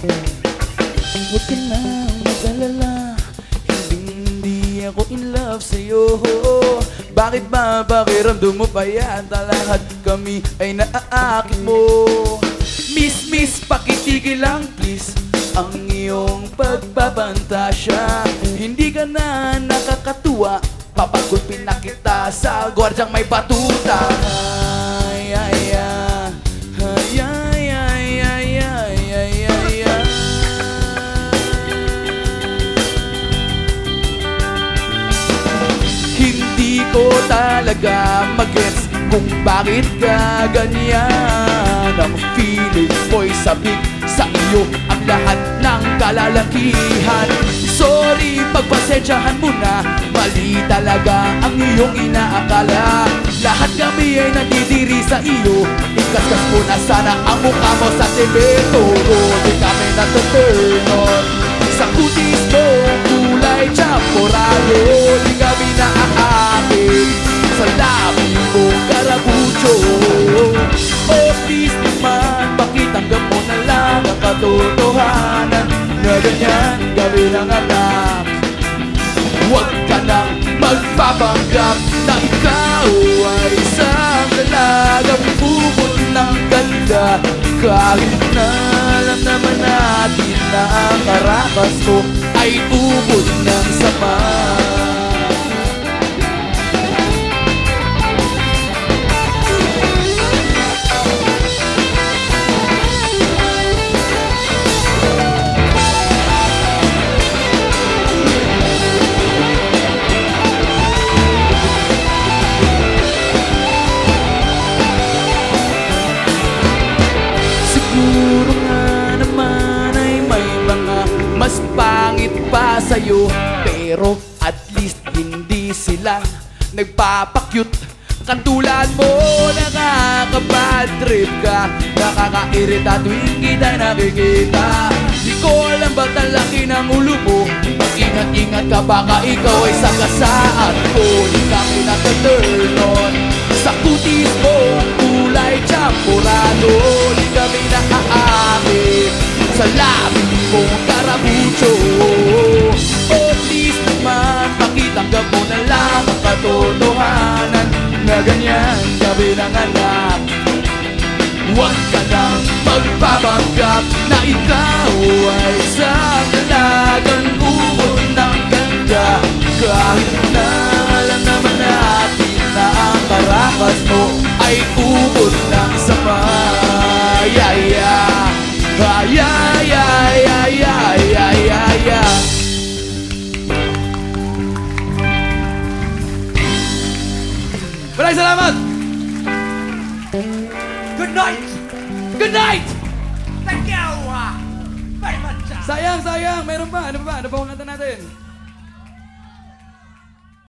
Huwag ka na mag-alala Hindi ako in love sa'yo. Bakit ba pakiramdam mo pa yata Lahat kami ay naaakit mo. Miss, miss, pakitigil lang please. Ang iyong pagpapantasya Hindi ka na nakakatuwa. Papagulpin na kita sa gwardyang may batuta ko talaga magets kung bakit ka ganyan. Ang feeling ko'y sabik sa iyo ang lahat ng kalalakihan. Sorry, pagpasensyahan mo na. Mali talaga ang iyong inaakala. Lahat kami ay nandidiri sa iyo. Ikaskas mo na sana ang mukha mo sa semento Di anak Huwag ka nang magpapanggap Na ikaw ay isang dalagang bubot ng ganda. Kahit na alam naman natin na ang karakas mo Ay ubod ng sama sa'yo Pero at least hindi sila nagpapakyut. Katulad mo, nakakabad trip ka Nakakairita tuwing kita nakikita. Di ko alam ba't ang laki ng ulo mo Mag-ingat-ingat ka baka ikaw ay sagasaan ko. Di kami nataturn on. Sa kutis mo, kulay champorado Di kami naaakit Sa labi mong katotohanan Na ganyan gabi ng anak. Huwag ka nang selamat. Good night. Good night. Thank you. Ah. Bye, Sayang, sayang. Mari rumah. Ada apa? Ada apa? Ada apa-apa?